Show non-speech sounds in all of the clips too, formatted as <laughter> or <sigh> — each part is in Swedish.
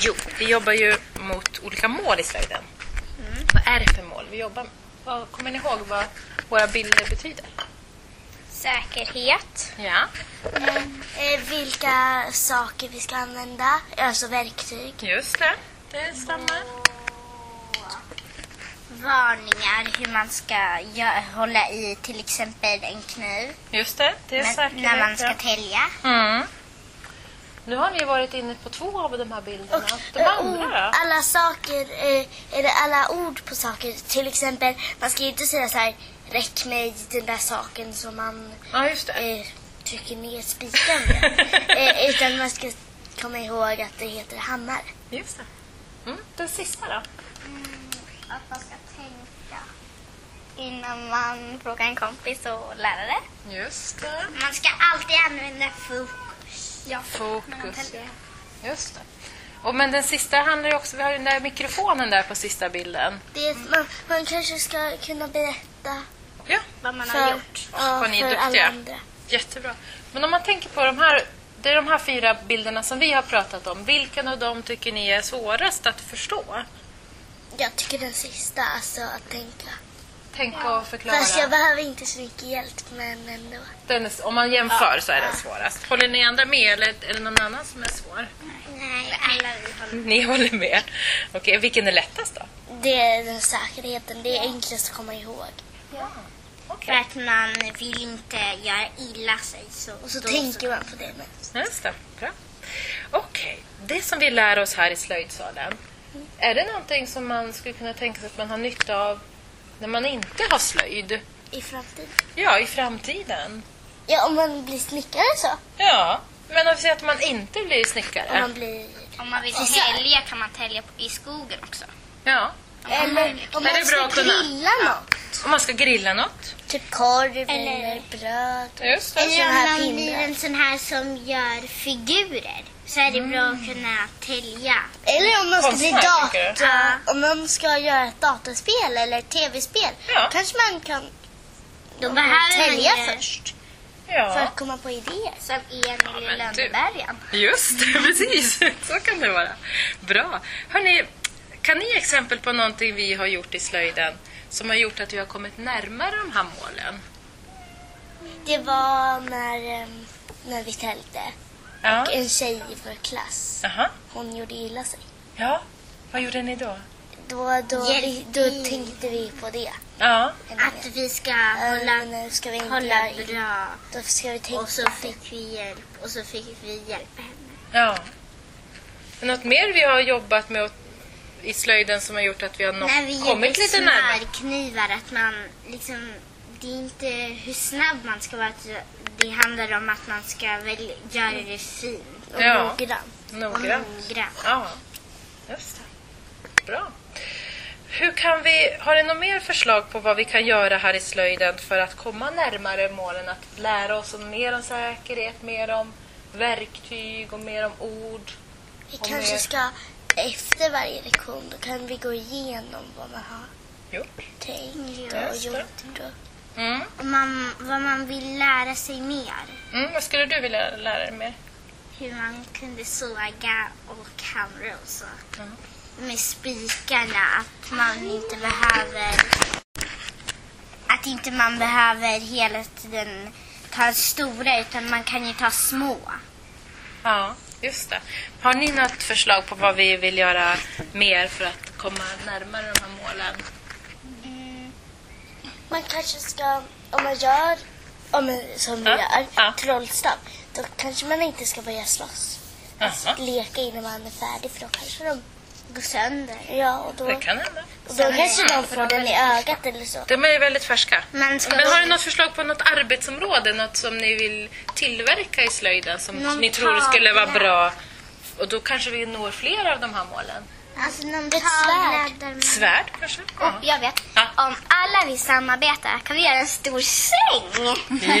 Jo, vi jobbar ju mot olika mål i slöjden. Vad är det för mål vi jobbar med? Vad, kommer ni ihåg vad våra bilder betyder? Säkerhet. Ja, Eh, vilka saker vi ska använda, alltså verktyg. just det. Det stämmer. Varningar hur man ska gö- hålla i till exempel en kniv Just det, det är men- säkerhet. när man ska ja. tälja. Mm. Nu har vi varit inne på två av de här bilderna. De Eh, andra ord, då? alla saker, eh, eller alla ord på saker. Till exempel, man ska ju inte säga så här, räck mig den där saken som man Ja, eh, trycker ner spiken med. <laughs> eh, utan man ska komma ihåg att det heter hammare. Just det. Mm. Den sista då? Att man ska tänka innan man frågar en kompis och lärare. Just det. Man ska alltid använda fokus. Ja, Fokus. Just det. Och men den sista handlar ju också, vi har ju den där mikrofonen där på sista bilden. Det är, man, man kanske ska kunna berätta Ja, Vad man har för, gjort. ja, vad ni är för alla duktiga. andra. jättebra. Men om man tänker på de här, det är de här fyra bilderna som vi har pratat om. Vilken av dem tycker ni är svårast att förstå? Jag tycker den sista, alltså att tänka. Tänka och förklara. Fast jag behöver inte så mycket hjälp, men ändå. Den är, om man jämför så är den svårast. Håller ni andra med eller är det någon annan som är svår? Nej, alla vi håller Ni håller med? Okej, vilken är lättast då? Det är den säkerheten, det är enklast att komma ihåg. För att man vill inte göra illa sig. Så, Och så tänker man på det mest. Just det, bra. Okej, det som vi lär oss här i slöjdsalen. Är det någonting som man skulle kunna tänka sig att man har nytta av när man inte har slöjd? I framtiden. Ja, i framtiden. Ja, om man blir snickare så. Ja, men om vi säger att man inte blir Om snickare. man blir... Om man vill tälja kan man tälja i skogen också. Ja, Eller om det är man ska grilla något. om man ska grilla något. Typ korv eller, Eller- bröd. Just det. Eller om man pinnar. blir en sån här som gör figurer. Så är det bra att kunna tälja. Eller om man ska bli dator... Om man ska göra ett datorspel eller ett tv-spel. Ja. Kanske man kan Då behöver man tälja ju- först. För Ja, att komma på idéer. Som Emil i men du- Lönnebergen. just det, <laughs> precis. Så kan det vara. Bra. Hörrni, kan ni ge exempel på någonting vi har gjort i slöjden som har gjort att vi har kommit närmare de här målen? Det var när, em, när vi täljde. Ja. En tjej i vår klass. Jaha. Hon gjorde illa sig. Ja, vad gjorde ni då? Då, då, vi, då tänkte vi på det. Ja, Att vi ska Äh, hålla, nu ska vi inte hålla bra. Då ska vi tänka Och så fick vi hjälp. Och så fick vi hjälpa henne. ja. Något mer vi har jobbat med i slöjden som har gjort att vi har nått, När vi kommit lite närmare? knivar att man liksom, det är inte hur snabb man ska vara. Det handlar om att man ska väl göra det fint och Ja. noggrant. och Noggrant. noggrant. Ja, just det. Bra. Hur kan vi, har du något mer förslag på vad vi kan göra här i slöjden för att komma närmare målen? Att lära oss om mer om säkerhet, mer om verktyg och mer om ord? Vi kanske mer. ska efter varje lektion då kan vi gå igenom vad man har Gjort. tänkt Ja, och just det. gjort. Och, Mm. Man, vad man vill lära sig mer. Mm, vad skulle du vilja lära dig mer? Hur man kunde såga och hamra och så. Mm. Med spikarna. Att man inte behöver... Att inte man behöver hela tiden ta stora utan man kan ju ta små. Ja, just det. Har ni något förslag på vad vi vill göra mer för att komma närmare de här målen? man kanske ska, om man gör om man, som vi Ja, gör, ja. trollstav, då kanske man inte ska börja slåss. Jaha, Leka innan man är färdig för då kanske de Gå sönder. Ja, och då, det kan hända. och då kanske de får den i ögat eller så. De är väldigt färska. Men då- har du något förslag på något arbetsområde, något som ni vill tillverka i slöjden som Någon ni tror skulle vara tavla. bra? Och då kanske vi når fler av de här målen. Alltså någon Ett tavla svärd. Svärd kanske? Ja. Jag vet. Ja. Om alla vill samarbeta kan vi göra en stor säng.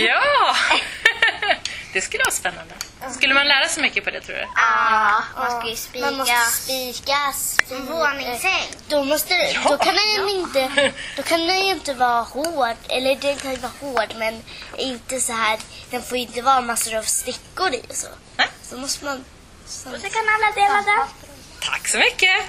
ja! <laughs> det skulle vara spännande. Skulle man lära sig mycket på det tror du? Ja, man ska ju spika. Man måste spika. En våningssäng. Då, måste, det- då kan den inte, <laughs> då kan den ju inte vara hård, eller den kan ju vara hård men inte så här, den får inte vara massor av stickor i och så. Nej. Så måste man... Så, Så kan alla dela den. Tack så mycket!